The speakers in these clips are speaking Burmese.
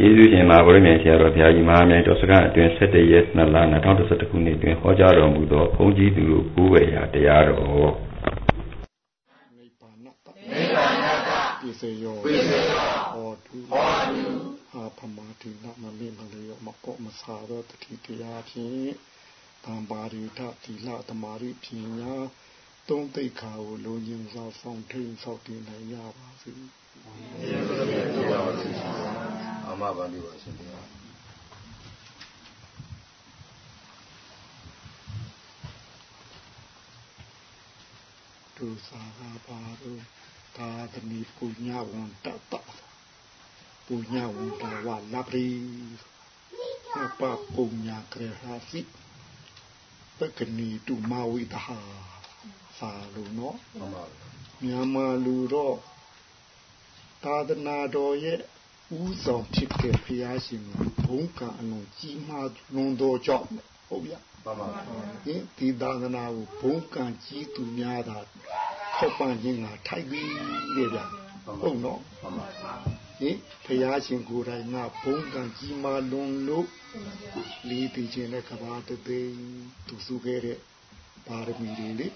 ကျေးဇူးရှင်မဟာဗုဒ္ဓမြတ်ဆရာတော်ဘုရားကြီးမဟာမြိုင်တော်စကားအတွင်း17ရက်2လ2011ခုနှစ်တွင်ဟောကြားတော်မူသောဘုန်းကြီးသူတို့ကိုးဝယ်ရာတရားတော်နိဗ္ဗာန်နိဗ္ဗာန်ပိစေယောပိစေယောဟောတုဟောတုအာဖမတိနမမေမလေယောမကောမစာသောတတိတရားဖြင့်တံပါရိထသီလသမာဓိပညာသုံးသိက္ခာကိုလိုချင်စွာဆောင်ထိန်ဆောက်တည်နိုင်ကြပါစေ။ယေရှုခရစ်တော်ပါစေ။အ မဗန္ဒီပါရှင်ဗျာ။ဒုစာဟာပါတို့သာသမီပုညဝန္တတပုညဝန္တဝလပရိပပုညကရဟာစီပကနီတုမဝိတဟာစာလို့နော်မြန်မာလူတော့သာသနာတော်ရဲ့ ဥဆောင်ဖြစ်တဲ့ဘုရားရှင်ဘုန်းကအလုံးကြီးမားလွန်တော်ကြောင့်ဟုတ်ဗျာမှန်ပါပါဟင်ဒီသာသနာကိုဘုန်းကံကြီးသူများတာခောက်ပန်းခြင်းကထိုက်ပြီးတဲ့ဗျာဟုတ်နော်မှန်ပါပါဟင်ဘုရားရှင်ကိုယ်တိုင်ကဘုန်းကံကြီးမားလွန်လို့လေးတည်ခြင်းနဲ့ကဘာတသိသူစုခဲ့တဲ့ပါရမီတွေလေ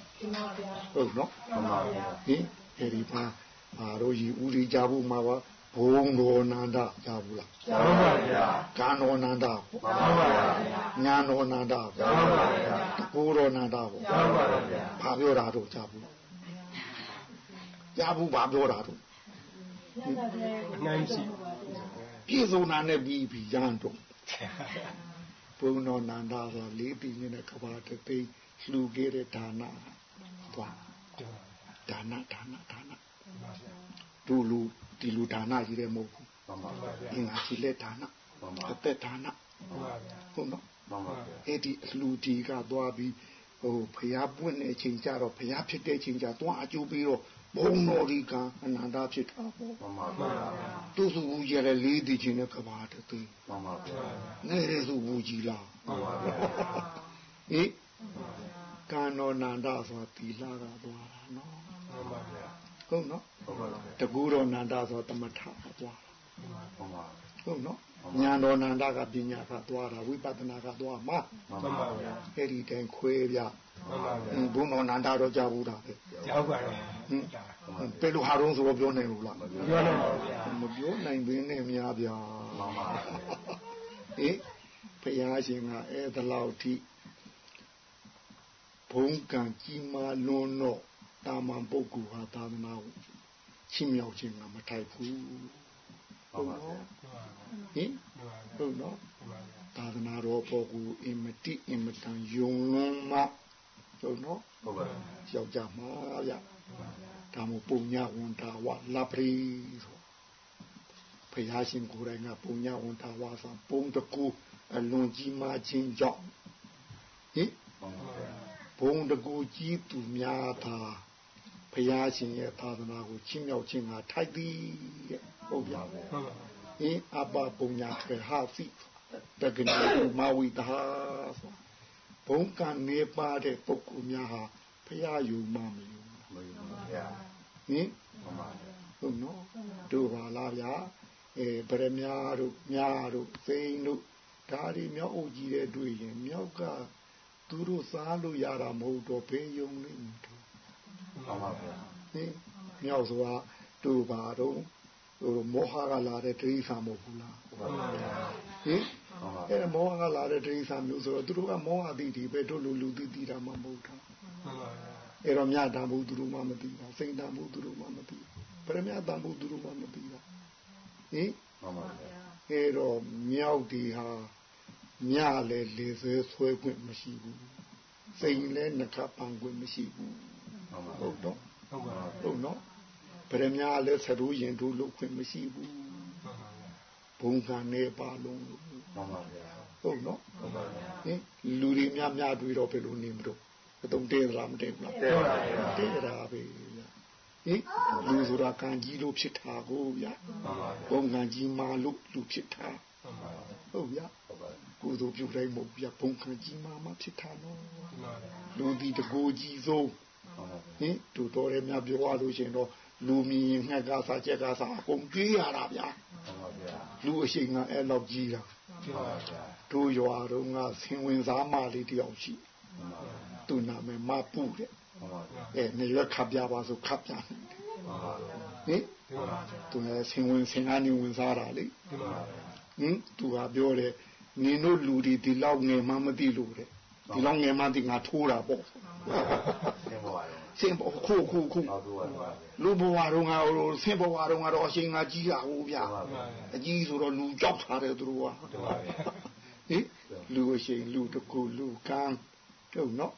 ဟုတ်နော်မှန်ပါဗျာဟင်အဲဒီပါအာတို့ကြီးဦးရီကြဖို့မှာပါ ဘုံတော်နန္ဒကြားဘူးလားကြားပါဗျာကံတော်နန္ဒပေါ့မှန်ပါဗျာညာတော်နန္ဒပေါ့ကြားပါဗျာတကူတော်နန္ဒပေါ့ကြားပါဗျာဘာပြောတာတို့ကြားဘူးကြားဘူးဘာပြောတာတို့အနိုင်ရှိပြည့်စုံတာနဲ့ပြီးပြီးရန်တော့ဘုံတော်နန္ဒဆိုလေးပြီးနေတဲ့ကဘာတသိလှူခဲ့တဲ့ဒါနသွားဒါနဒါနဒါန ဒူလူဒီလူဒါနကြီးတယ်မဟုတ်ဘူးအင်္ဂါကြီးလက်ဒါနအသက်ဒါနဟုတ်နော်အဲ့ဒီလူဒီကသွားပြီးဟိုဖျားပွင့်တဲ့အချိန်ကျတော့ဖျားဖြစ်တဲ့အချိန်ကျသွားအကျိုးပြီးတော့ဘုံတော်ဒီကအနန္တဖြစ်တာပေါ့မှန်ပါဗျာသူစုဘူးကျတဲ့လေးဒီချင်းနဲ့ကဘာတသိမှန်ပါဗျာနေရစုဘူးကြီးလားမှန်ပါဗျာဟိကံတော်နန္ဒဆိုတာသီလကသွားတာနော်မှန်ပါဗျာ ဟုတ်နော်ဟုတ်ပါဗျာတကူတော်နန္ဒဆိုတမထကသွားတာမှန်ပါဟုတ်နော်ဉာဏ်တော်နန္ဒကပညာကသွားတာဝိပဿနာကသွားမှာမှန်ပါဗျာအဲ့ဒီတိုင်ခွဲပြမှန်ပါဗျာဘုံတော်နန္ဒတော့ကြားဘူးတာပဲကြားပါတယ်ဟင်ဘယ်လိုဟာတော့ဆိုတော့ပြောနိုင်လို့လားမပြောနိုင်ပါဘူးဗျာမပြောနိုင်ဘင်းနဲ့များဗျာမှန်ပါဟေးဘုရားရှင်ကအဲ့ဒါလောက်ထိဘုံကံကြီးမားလွန်းတော့ တာမန်ပုဂ္ဂိုလ်ဟာသာသနာကိုချီးမြှောက်ခြင်းကမထိုက်ဘူးဟုတ်ပါဘူးဟင်ဟုတ်နော်သာသနာတော်ပုဂ္ဂိုလ်အင်မတိအင်မတန်ယုံလွန်းမှဟုတ်နော်ဟုတ်ပါဘူးယောက်ျားမှာဗျဒါမို့ပုံညာဝန်တာဝလပရိဆိုဖယားရှင်ကိုယ်တိုင်ကပုံညာဝန်တာဝဆိုပုံတကူအလွန်ကြီးမားခြင်းကြောင့်ဟင်ဘုံတကူကြီးသူများသာ ဘုရားရှင်ရဲ့သာသနာကိုချီးမြှောက်ခြင်းကထိုက်သည်တဲ့ဟုတ်ပြပဲအင်းအပပုံညာခေဟာစီတကနိမဝိတာဆိုဘုံကနေပါတဲ့ပုဂ္ဂိုလ်များဟာဘုရားယူမှမယူမယူပါဗျာဟင်ဟုတ်နော်တို့ပါလားဗျာအဲဗရမများတို့များတို့သိန်းတို့ဒါတွေမြောက်အုပ်ကြီးတဲ့တွေ့ရင်မြောက်ကသူတို့စားလို့ရတာမဟုတ်တော့ဘေးယုံနေမှာတို့ မှန်ပါဗျာဟင်မြောက်ဆိုတာတို့ပါတော့ဟိုမောဟကလာတဲ့ဒိဋ္ဌာမဟုတ်ဘူးလားမှန်ပါဗျာဟင်အဲမောဟကလာတဲ့ဒိဋ္ဌာမျိုးဆိုတော့သူတို့ကမောဟတိတိပဲတို့လူလူတိတိတာမှမဟုတ်တာမှန်ပါဗျာအဲတော့မြတ်တန်ဖို့သူတို့မှမသိတာစိတ်တန်ဖို့သူတို့မှမသိပရမတန်ဖို့သူတို့မှမသိတာဟင်မှန်ပါဗျာအဲတော့မြောက်ဒီဟာညလည်းလေဆွဲဆွဲခွင့်မရှိဘူးစိန်လည်းနှခပန်ခွင့်မရှိဘူး ဟုတ်တော့ဟုတ်ပါဟုတ်နော်ဗရမများလည်းသရူးရင်တို့လို့ခွင့်မရှိဘူးဘုံကနေပါလုံးလို့မှန်ပါဗျာဟုတ်နော်ဟုတ်ပါဗျာဟင်လူတွေများများတွေ့တော့ဘယ်လိုနေမလို့အတုံးတဲလားမတဲဘူးလားတဲပါဗျာတဲတာပဲဟင်လူဆိုတာကံကြီးလို့ဖြစ်တာကိုဗျာဘုံကံကြီးမာလို့လူဖြစ်တာဟုတ်ဗျာကုသိုလ်ပြုတိုင်းမဟုတ်ဗျာဘုံခံကြီးမှမှဖြစ်တာနော်လူဒီတကိုကြီးဆုံး ဟင်တို့တော်ရဲများပြောရလို့ရှင်တော့လူမြင်ငှက်ကစားချက်ကစားအကုန်ကြေးရတာဗျာလူအရှိန်ကအဲ့လောက်ကြီးတာတို့ရွာတော့ငါဆင်ဝင်စားမလေးတယောက်ရှိသူနာမည်မပူတဲ့အဲနေရခပ်ပြပါဆိုခပ်ပြဟင်သူလည်းဆင်ဝင်ဆင်ကနေဝင်စားတာလေဟင်သူကပြောတယ်နင်တို့လူဒီဒီလောက်ငယ်မှမသိလို့တဲ့ဒီလောက်ငယ်မှသိငါထိုးတာပေါ့ ဆင်ပေါ်ခုခုခုလူဘဝတော့ငါဆင်ဘဝတော့ငါတော့အရှင်ငါကြီးတာဟုတ်ဗျာအကြီးဆိုတော့လူကြောက်ထားတယ်သူတို့ကဟင်လူအရှင်လူတကူလူကန်းတုံနော်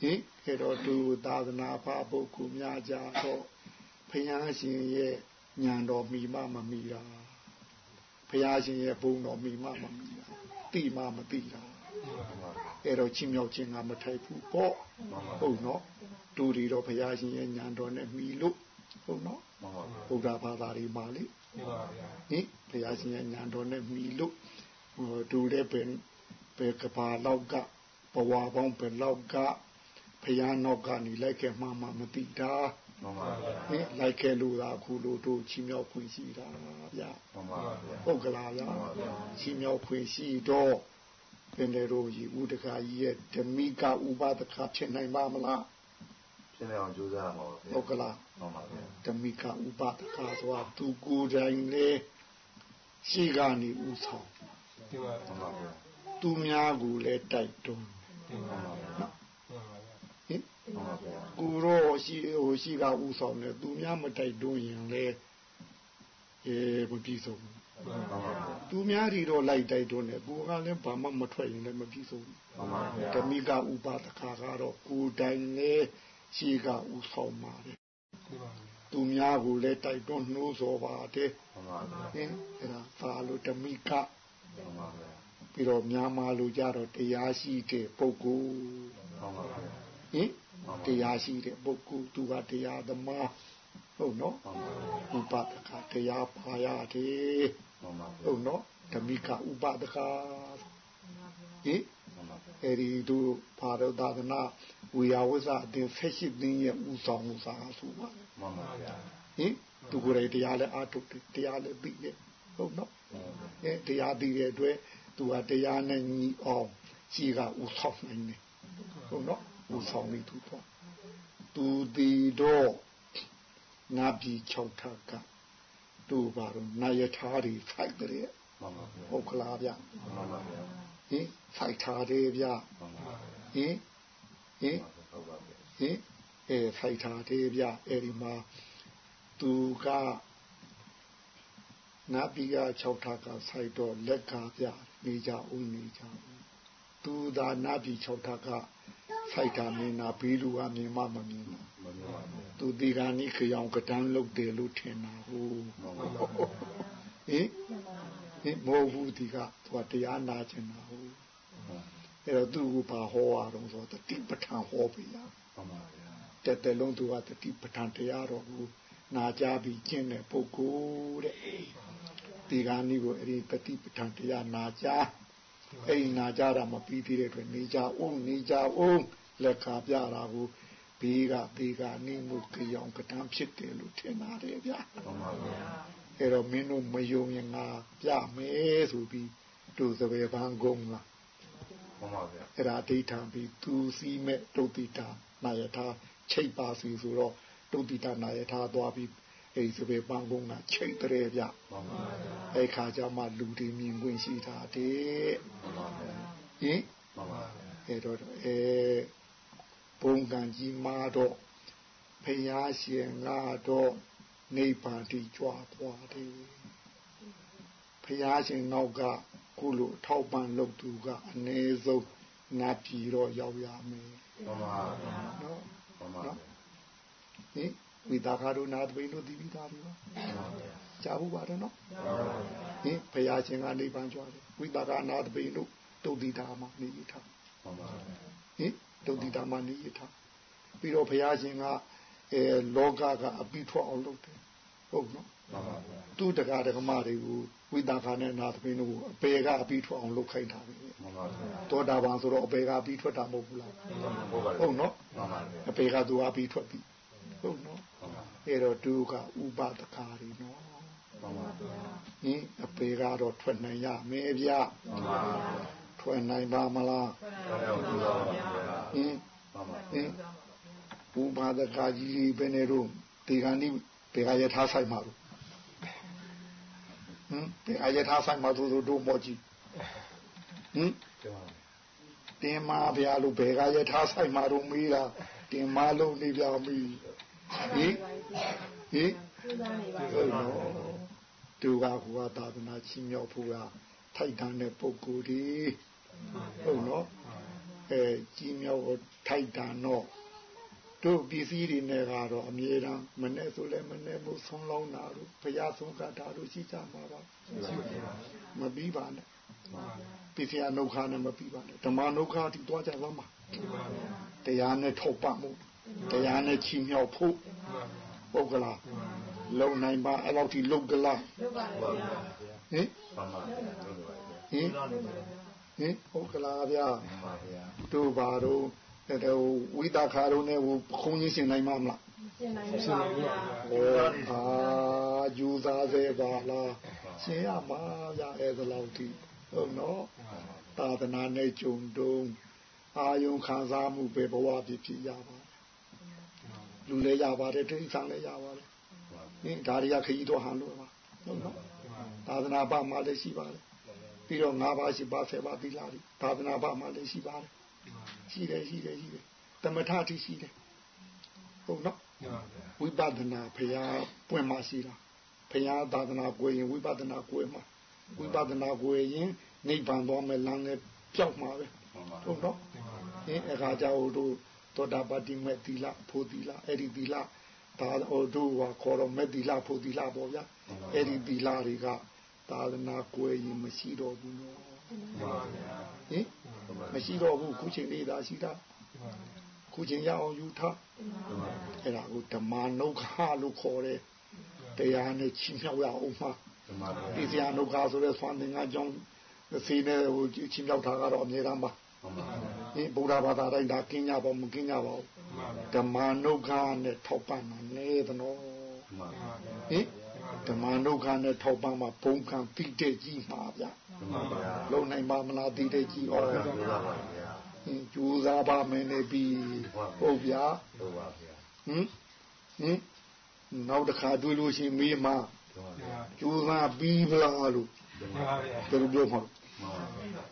ဟင်အဲ့တော့သူသာသနာဖပုဂ္ဂိုလ်များကြတော့ဖယားရှင်ရဲ့ညံတော်မိမမမိတာဖယားရှင်ရဲ့ဘုံတော်မိမမမိတာတိမမတိတာ အဲ့တော့ချင်းမြောက်ချင်းကမထိုက်ဘူးပေါ့ဟုတ်နော်တူဒီတော့ဘုရားရှင်ရဲ့ညံတော်နဲ့မိလို့ဟုတ်နော်ဘုရားဘာသာတွေမှာလေဟင်ဘုရားရှင်ရဲ့ညံတော်နဲ့မိလို့ဟိုတူတဲ့ပင်ပေကပါလောက်ကဘဝပေါင်းပဲလောက်ကဘုရားနောက်ကနေလိုက်ခဲ့မှမှမသိတာမှန်ပါဗျာဟင်လိုက်ခဲ့လို့သာခုလိုတို့ချီးမြှောက်ခွင့်ရှိတာဗျာမှန်ပါဗျာဟုတ်ကလားဗျာချီးမြှောက်ခွင့်ရှိတော့ ပင်လေတို့ကြီးဥဒကာကြီးရဲ့ဓမိကဥပဒကဖြစ်နိုင်ပါမလားဖြစ်နေအောင်ကြိုးစားရမှာပါဟုတ်ကလားမှန်ပါဗျာဓမိကဥပဒကဆိုတာသူကိုယ်တိုင်လေရှိကနေဥဆောင်ဒီပါမှန်ပါဗျာသူများကိုလည်းတိုက်တွန်းမှန်ပါဗျာဟင်ကိုရောရှိဟိုရှိကဥဆောင်တယ်သူများမတိုက်တွန်းရင်လေအဲမပြီးဆုံးဘူး သူများတွေတော့လိုက်တိုက်တွန်းတယ်ကိုကလည်းဘာမှမထွက်ရင်လည်းမပြီးဆုံးဘူးဓမိကဥပဒခါကတော့ကိုတိုင်လေရှိကဥဆောင်ပါတယ်သူများကိုလည်းတိုက်တွန်းနှိုးဆော်ပါတယ်ဟင်အဲဒါသာလို့ဓမိကပြီးတော့မြန်မာလူကြတော့တရားရှိတဲ့ပုဂ္ဂိုလ်ဟင်တရားရှိတဲ့ပုဂ္ဂိုလ်သူကတရားသမားဟုတ်နော်ဥပဒကတရားပါရတယ် ဟုတ်နော်ဓမိကဥပဒကဟင်အဲဒီတို့ဘာတော့သာသနာဝေယဝဇအတင်ဖက်ရှိသိရဲ့ဥဆောင်ဥစားဆိုပါမှန်ပါဗျာဟင်သူကိုယ်တိုင်တရားလည်းအာထုတ်တရားလည်းသိတယ်ဟုတ်နော်အဲတရားသိတဲ့အတွက်သူကတရားနဲ့ညီအောင်ရှိကဥဆောင်နိုင်တယ်ဟုတ်နော်ဥဆောင်နေသူတော့သူဒီတော့ငါပြီ6ထပ်က တို့ပါတော့နာယထာတွေဖိုက်တယ်မှန်ပါဗျာဟုတ်ကလားဗျာမှန်ပါဗျာဟင်ဖိုက်ထားတယ်ဗျာမှန်ပါဟင်ဟင်ဟုတ်ပါဗျာဟင်အဲဖိုက်ထားတယ်ဗျာအဲဒီမှာသူကနာပိက6ထပ်ကဆိုင်တော့လက်ကဗျာနေကြဦးနေကြဦးသူသာနာပြီ6ထပ်က ဖိုက်တာမင်းနာဘေးလူကမြင်မှမမြင်ဘူးသူဒီကနေ့ကြောင်ကတန်းလုတ်တယ်လို့ထင်တာဟုတ်ဟင်ဟင်မောဘူးဒီကသူကတရားနာချင်တာဟုတ်အဲ့တော့သူ့ကိုဘာဟောရအောင်ဆိုတော့တတိပဋ္ဌာန်ဟောပြရပါပါဗျာတက်တယ်လုံးသူကတတိပဋ္ဌာန်တရားတော်ကိုနာကြပြီးကျင့်တဲ့ပုဂ္ဂိုလ်တဲ့ဒီကနေ့ကိုအဲ့ဒီတတိပဋ္ဌာန်တရားနာကြအဲ့ဒီနာကြတာမပြီးသေးတဲ့အတွက်နေကြအောင်နေကြအောင် လက်ခါပြတာကိုဘေးကဘေးကနိမှုကြောင်ကတန်းဖြစ်တယ်လို့ထင်ပါတယ်ဗျာမှန်ပါဗျာအဲ့တော့မင်းတို့မယုံရင်ငါပြမယ်ဆိုပြီးသူစပယ်ပန်းကုန်းလားမှန်ပါဗျာအဲ့ဒါအဋ္ဌံပြီးသူစီးမဲ့တုတ်တိတာနာယထာချိတ်ပါစီဆိုတော့တုတ်တိတာနာယထာသွားပြီးအဲ့ဒီစပယ်ပန်းကုန်းကချိတ်တယ်ဗျမှန်ပါဗျာအဲ့ခါကျမှလူတွေမြင်ခွင့်ရှိတာတဲ့မှန်ပါဗျာဟင်မှန်ပါဗျာအဲ့တော့အဲ ဘုံကံကြီးမာတော့ဖယားရှင်ကတော့နိဗ္ဗာန်တိကြွားသွားတယ်ဖယားရှင်နောက်ကခုလိုထောက်ပံ့လုပ်သူကအနည်းဆုံးနတ်ပြည်တော့ရောက်ရမယ်မှန်ပါဗျာနော်မှန်ပါဗျာဟင်ဝိတာခါတို့နာတပိလို့ဒီပြီးသားပြီပါကြားဘူးပါတယ်နော်ဟင်ဘုရားရှင်ကနိဗ္ဗာန်ကြွားတယ်ဝိတာခါနာတပိလို့တုတ်တိတာမှာနေထားမှန်ပါဟင် တုတ်တိတာမှာနေထားပြီးတော့ဘုရားရှင်ကအဲလောကကအပြီးထွက်အောင်လုပ်တယ်ဟုတ်နော်မှန်ပါဗျာသူတကားတကမတွေကိုဝိတာခာနဲ့နာသမင်းတို့အပေကအပြီးထွက်အောင်လုပ်ခိုင်းတာပဲမှန်ပါဗျာတောတာပန်ဆိုတော့အပေကအပြီးထွက်တာမဟုတ်ဘူးလားဟုတ်ပါဟုတ်နော်မှန်ပါဗျာအပေကသူအပြီးထွက်ပြီဟုတ်နော်အဲ့တော့သူကဥပဒကာရီနော်မှန်ပါဗျာဟင်အပေကတော့ထွက်နိုင်ရမယ်ဗျမှန်ပါဗျာထွက်နိုင်ပါမလားဘယ်လိုလုပ်ပါဗျာ ဟင်မှန်ပါဟင်ဘူပါဒကာကြီးလေးပဲနေတော့ဒီကနေ့ဘေကရထားဆိုင်မှာလို့ဟင်ဘေကရထားဆိုင်မှာသူတို့တို့မော်ကြီးဟင်ကျမတင်မာဗျာလို့ဘေကရထားဆိုင်မှာတော့မေးတာတင်မာလို့နေပြပြီဟင်ဟင်ဟုတ်နော်သူကဟိုကသာသနာချင်းမြောက်ဖို့ကထိုက်တန်တဲ့ပုဂ္ဂိုလ်ဒီဟုတ်နော် အဲကြီးမြောက်ထိုက်တန်တော့တို့ပစ္စည်းတွေနဲ့ကတော့အမြဲတမ်းမနဲ့ဆိုလဲမနဲ့မို့ဆုံးလောင်းတာတို့ဘုရားဆုံးကတာတို့ရှိကြမှာပါမပြီးပါနဲ့ပစ္စည်းအနုခါနဲ့မပြီးပါနဲ့ဓမ္မနုခါတိတွားကြသမှာတရားနဲ့ထောက်ပမှုတရားနဲ့ချီမြောက်ဖို့ပုဂ္ဂလာလုံနိုင်ပါအဲ့လောက်ထိလုံကလားဟင်မှန်ပါဗျာဟင်မှန်ပါဗျာလုပ်ပါဗျာဟင် ဟင်ဟုတ်ကလားဗျာမှန်ပါဗျာတို့ဘာတို့တဲ့ဝိတာခါတို့နဲ့ဟိုခုံးကြီးရှင်နိုင်မှာမလားရှင်းနိုင်ပါဗျာဟောအာယူသားစေပါလားရှင်းရမှာဗျာအဲ့ဒါလောက်ထိဟုတ်နော်သာသနာနဲ့ကြုံတုံးအာယုံခံစားမှုပဲဘဝဖြစ်ဖြစ်ရပါတယ်လူလည်းရပါတယ်တိဋ္ဌာန်လည်းရပါတယ်နင်ဒါတွေကခရီးတော့ဟန်လို့ပါဟုတ်နော်သာသနာ့ဘာမှလည်းရှိပါတယ် ပြီးတော့၅ပါးရှိပါဆယ်ပါးသီလတွေသာသနာ့ဘာမှလည်းရှိပါတယ်ရှိတယ်ရှိတယ်ရှိတယ်တမထတိရှိတယ်ဟုတ်နော်ဝိပဿနာဖရာပွင့်မှရှိတာဖရာသာသနာကိုရင်ဝိပဿနာကိုရင်မှဝိပဿနာကိုရင်နိဗ္ဗာန်သွားမယ်လမ်းနဲ့ပြောက်မှာပဲမှန်ပါဟုတ်နော်အင်းအခါကြောင့်တို့သောတာပတိမေသီလဖို့သီလအဲ့ဒီသီလဒါဟိုတို့ဟာခေါ်တော့မေသီလဖို့သီလပေါ့ဗျာအဲ့ဒီသီလတွေက သာသနာကိုရင်မရှိတော့ဘူးနော်မှန်ပါဗျာဟင်မရှိတော့ဘူးခုချိန်လေးသာရှိတာခုချိန်ရအောင်ယူထားအဲ့ဒါကိုဓမ္မနုခလို့ခေါ်တယ်တရားနဲ့ချင်းမြောက်ရအောင်မှာမှန်ပါဗျာဒီစရာနုခဆိုတဲ့ဆွမ်းသင်္ကန်းကြောင့်စီနေဟိုချင်းမြောက်တာကတော့အမြဲတမ်းပါမှန်ပါဗျာဒီဗုဒ္ဓဘာသာတိုင်းဒါကင်းကြပါမကင်းကြပါဘူးဓမ္မနုခနဲ့ထောက်ပံ့မှာနေသနော်မှန်ပါဗျာဟင် ဓမ္မနုခနဲ့ထောက်ပံ့မှာဘုံကံတိတဲ့ကြီးမှာဗျမှန်ပါဗျာလုံနိုင်ပါမလားတိတဲ့ကြီးဩဟုတ်ပါဗျာဟင်ကြိုးစားပါမယ်နေပြီဟုတ်ဗျာဟုတ်ပါဗျာဟင်ဟင်နောက်တစ်ခါတွေ့လို့ရှိရင်မေးမှာဟုတ်ပါဗျာကြိုးစားပြီးပလားလို့မှန်ပါဗျာဘယ်လိုပြောမှာမှန်ပါဗျာ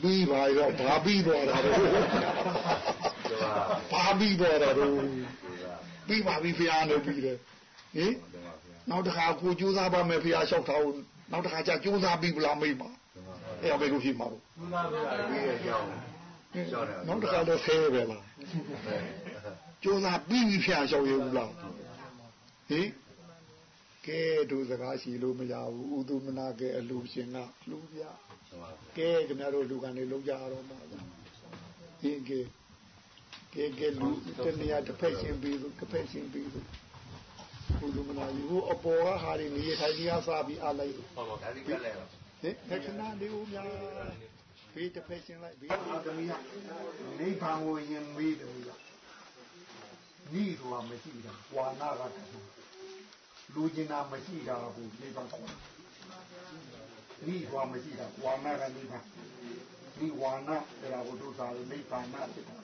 ပြီးပါရောဘာပြီးတော့တာတော့ဟုတ်ပါဘာပြီးတော့တာတော့ဗျာပြီးပါပြီဖရားနေပြီးတယ်ဟင်ဟုတ်ပါဗျာ နောက်တစ်ခါကိုကြိုးစားပါမယ်ဖရားလျှောက်ထားဦးနောက်တစ်ခါကျကြိုးစားပြီးပလားမေးပါဟုတ်ပါဗျာအဲ့ဒါပဲလို့ဖြစ်မှာတော့ဒီရဲ့ကြောင်းနောက်တစ်ခါတော့ဆဲပဲလားကြိုးစားပြီးပြီဖရားလျှောက်ရဘူးလားဟင်ကဲတို့စကားရှိလို့မရဘူးဥဒုမနာကဲအလူရှင်ကလူပြဟုတ်ပါဗျာကဲခင်ဗျားတို့လူကနေလုံးကြရတော့မှာဗျဟင်ကဲကဲကဲလူတနေရာတစ်ဖက်ရှင်ပြီးလို့တစ်ဖက်ရှင်ပြီး လို့ဥဒုမနာယူအပေါ်ကဟာတွေနေထိုင်ကြီးအားစားပြီးအားလိုက်လို့ဟုတ်ပါဒါဒီကလည်းဟင်ခဏလေးဦးများဘေးတစ်ဖက်ရှင်လိုက်ဘေးအာသမီးနိဗ္ဗာန်ကိုယင်မေးတယ်ဗျာဤဆိုတာမရှိတာဝါနာကလူကျင်တာမရှိတာဘူးနိဗ္ဗာန်ကောဤဆိုတာမရှိတာဝါနာကနိဗ္ဗာန်ဒီဝါနာတရားဘုဒ္ဓသာလို့နိဗ္ဗာန်ဖြစ်တာ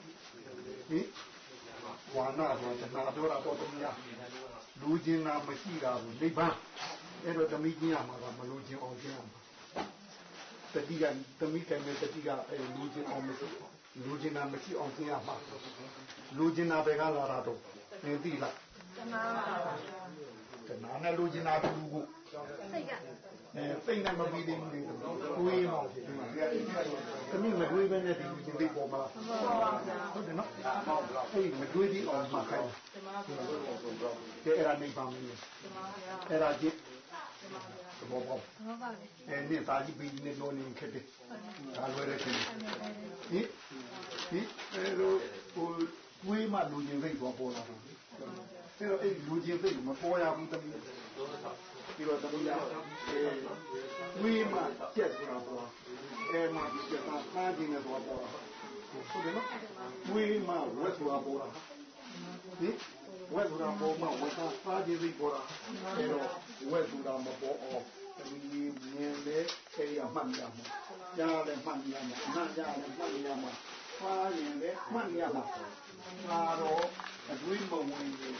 ဟင် ဝါနာဆိုတာတဏှာပြောတာတော့တမီးလူကျင်တာမရှိတာဘူးနိဗ္ဗာန်အဲ့တော့တမီးကျင်ရမှာကမလူကျင်အောင်ကျင်ရမှာတတိကသမီးကံနဲ့တတိကအဲလူချင်းအောင်မရှိလူချင်းနာမရှိအောင်ကျင်းရမှာလူချင်းနာဘယ်ကလာတာတော့သင်သိလားတနာပါပါတနာနဲ့လူချင်းနာဘူးကိုစိတ်က အဲစိတ်နဲ့မပြီးသေးဘူးလေတွေးမှဖြစ်တယ်သမီးမတွေးဘဲနဲ့ဒီလူချင်းလေးပေါ်မှာပေါ်ပါဗျာဟုတ်တယ်နော်အေးမတွေးပြီးအောင်မှခိုင်းတနာပါဗျာတယ်အဲ့ဒါနေပါမယ်တနာပါဗျာအဲ့ဒါကြည့်တနာပါဗျာဘောဘောဟုတ်ပါလေအဲနေသားကြီးပြီးနေလို့နေခက်တယ်ဒါလွယ်တယ်ခင်ဗျဟင်ဟင်အဲလိုဟိုဝေးမှလူချင်းစိတ်ပေါ်ပေါ်လာတာအဲတော့အဲ့လူချင်းစိတ်မပေါ်ရဘူးတမီးပြီးတော့တမီးရအဲဝေးမှ ကျက်ဆိုတာပေါ်အဲမှကျက်တာသားချင်းနဲ့ပေါ်ပေါ်ဟုတ်တယ်နော်ဝေးမှဝက်ဆိုတာပေါ်လာဟင်ဝက်ဆိုတာပေါ်မှဝက်သားသားချင်းစိတ်ပေါ်လာအဲတော့ဝက်ဆိုတာမပေါ်အောင်ဒီမြင်လေအဲ့ရမှတ်ရမှာကြားလည်းမှတ်ရမှာအမှတ်ကြားလည်းမှတ်ရမှာဖားရင်လည်းမှတ်ရမှာဒါတော့အတွေးမဝင်ရင်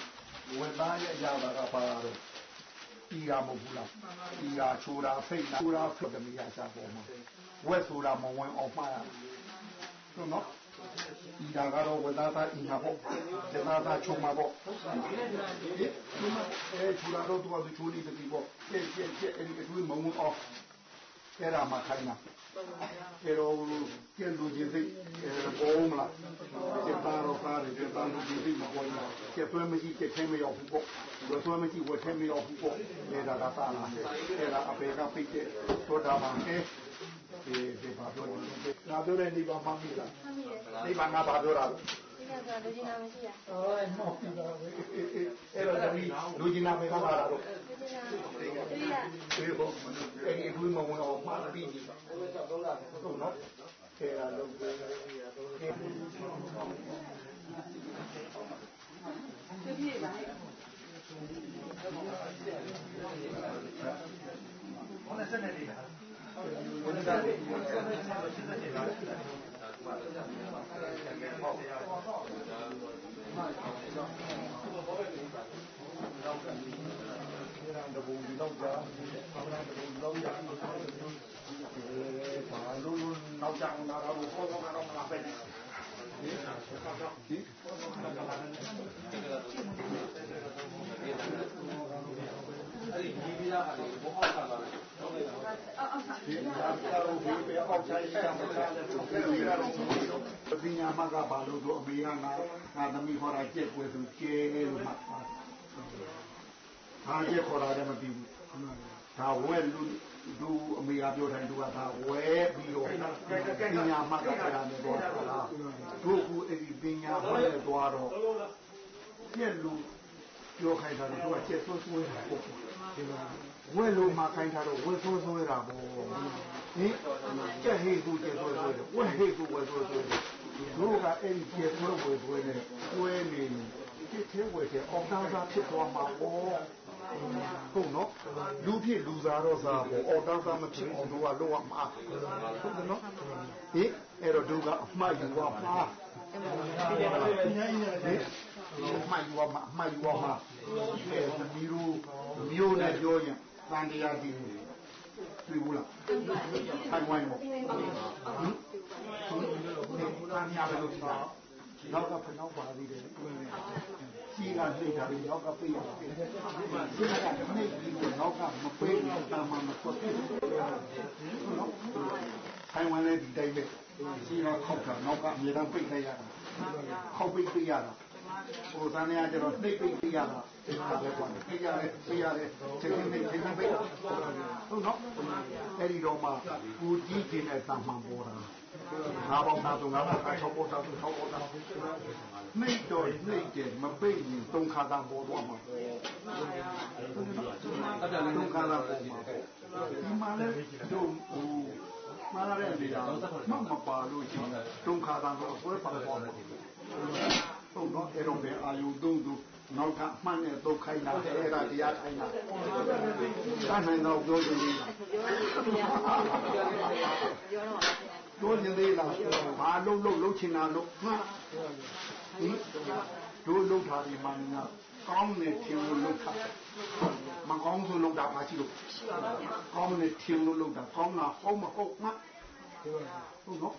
ဝက်သားရဲ့ရတာကပါတော့ ဤရာမဟုတ်ဘူးလားဤရာချိုးတာဖိတ်တာချိုးတာဖိတ်တယ်မရစားပေါ်မှာဝက်ဆိုတာမဝင်အောင်မှားရဟုတ်နော်ဤရာကတော့ဝက်သားသားဤဟာပေါ့ဝက်သားသားချုံမှာပေါ့ဒီမှာအဲချိုးတာတော့သူကချိုးနေတယ်ပေါ့ကျက်ကျက်ကျက်အဲ့ဒီအတွေးမဝင်အောင်အဲ့ဒါမှခိုင်းတာ အဲ့တော့ကျက်လူချင်းစိတ်ပေါ်မလားကျက်သားတော့ကားတယ်ကျက်သားလူချင်းစိတ်မပေါ်ဘူးကျက်သွဲမရှိကျက်ထဲမရောက်ဘူးပေါ့ဝက်သွဲမရှိဝက်ထဲမရောက်ဘူးပေါ့အဲ့ဒါကသာလာအဲ့ဒါအပေကပိတ်တဲ့သောတာပန်အဲဒီဒီဘာပြောလဲငါပြောတဲ့ဒီဘာမှမသိလားမှတ်မိတယ်ဒီဘာငါဘာပြောတာလဲဒီကဆိုလူကြီးနာမရှိတာအော်မောက်ပြီလားအဲ့တော့ဒီလူကြီးနာပဲကလာတော့လူကြီးနာ ဒီကဒီဘောအဲ့ဒီဘူးမဝင်အောင်မှားပြီးပြီဟုတ်နော်ခဲရလုံးပဲပြည့်ပါတ ဘုံဒီတော့ကြာဘာလို့တဘုံလောက်ကြာဘာလို့နောက်ကြောင်လာတော့ဘောတော့ကတော့မလာပဲဒီဒီအကတော့ဒီပဲအောက်ဆိုင်ရမှာလည်းသူကလည်းရတော့ပညာမကဘာလို့တို့အမေကငါငါသမီးဟောတာကြက်ွယ်သူကျဲလို့မှ ဟာကြက်ခေါ်တာလည်းမပြီးဘူးဒါဝဲလူသူအမေကပြောတိုင်းသူကဒါဝဲပြီးတော့ပညာမကအဲ့ဒါနဲ့တော့လားတို့ကူအဲ့ဒီပညာမနဲ့တော့တော့ကျက်လူပြောခိုင်းတာတော့သူကကျက်ဆွဆွဲတာပေါ့ဒီမှာဝဲလို့မှခိုင်းတာတော့ဝဲဆွဆွဲတာပေါ့ဟင်ကျက်ဟေးကူကျက်ဆွဆွဲတယ်ဝဲဟေးကူဝဲဆွဆွဲတယ်တို့ကအဲ့ဒီကျက်ဆွဲဝဲဆွဲနဲ့ဆွဲနေတယ်ဒီသေးဝဲတဲ့အောက်သားသားဖြစ်သွားမှာပေါ့ ဟုတ်နော်လူဖြစ်လူစားတော့စားပေါ့အော်တန်းစားမဖြစ်အောင်တို့ကလောကမှာဟုတ်တယ်နော်ဟင်အဲ့တော့တို့ကအမှားယူပါမှာဟင်အမှားယူပါမှာအမှားယူပါမှာအဲ့ဒီလိုမျိုးနဲ့ပြောရင်တန်တရားကြည့်တွေ့ဘူးလားထိုင်ဝိုင်းပေါ့ဟင်တန်တရားပဲလို့ပြော နောက်ကဖနှောက်ပါသေးတယ်ကြီးကနှိမ့်တာလေနောက်ကပြေးရတယ်ကြီးကနှိမ့်ပြီးတော့နောက်ကမပေးဘူးတာမမထွက်ဘူးနော်ထိုင်ဝမ်လည်းဒီတိုင်းပဲကြီးကခောက်တာနောက်ကအမြဲတမ်းပိတ်ခိုင်းရတာခောက်ပိတ်ပိတ်ရတာဟိုသန်းရကျတော့နှိမ့်ပိတ်ပိတ်ရတာဒီမှာလည်းကွာပိတ်ရတယ်ပိတ်ရတယ်ချိန်ချင်းပိတ်ချိန်ချင်းပိတ်ဟုတ်နော်အဲ့ဒီတော့မှကိုကြီးကျင်တဲ့တာမှန်ပေါ်တာ ငါပေါင်းသားသူငါပေါင်းသား၆ပေါင်းသားသူ၆ပေါင်းသားနှိမ့်တော့နှိမ့်တယ်မပိတ်ရင်သုံးခါသားပေါ်တော့မှာသုံးခါသားပေါ်မှာဒီမှာလည်းတို့ဟိုမှားရတဲ့နေရာမမပါလို့ရှိရင်သုံးခါသားတော့ဆွဲပါပေါ်မှာဟုတ်တော့အဲ့တော့ပဲအာယုသုံးသူနောက်ကမှန်တဲ့ဒုက္ခိုင်းတာအဲ့ဒါတရားထိုင်တာသာနိုင်တော့ပြောနေတယ်ပြောတော့ တို့နေသေးလားဘာလုံးလုံးလုံးချင်တာလို့ဟာဟင်တို့လုံးထားဒီမှန်ကကောင်းနေထင်လို့လုံးထားမကောင်းဆိုလုံးတာပါရှိလို့ကောင်းနေထင်လို့လုံးတာကောင်းတာဟုတ်မဟုတ်မှဟုတ်နော်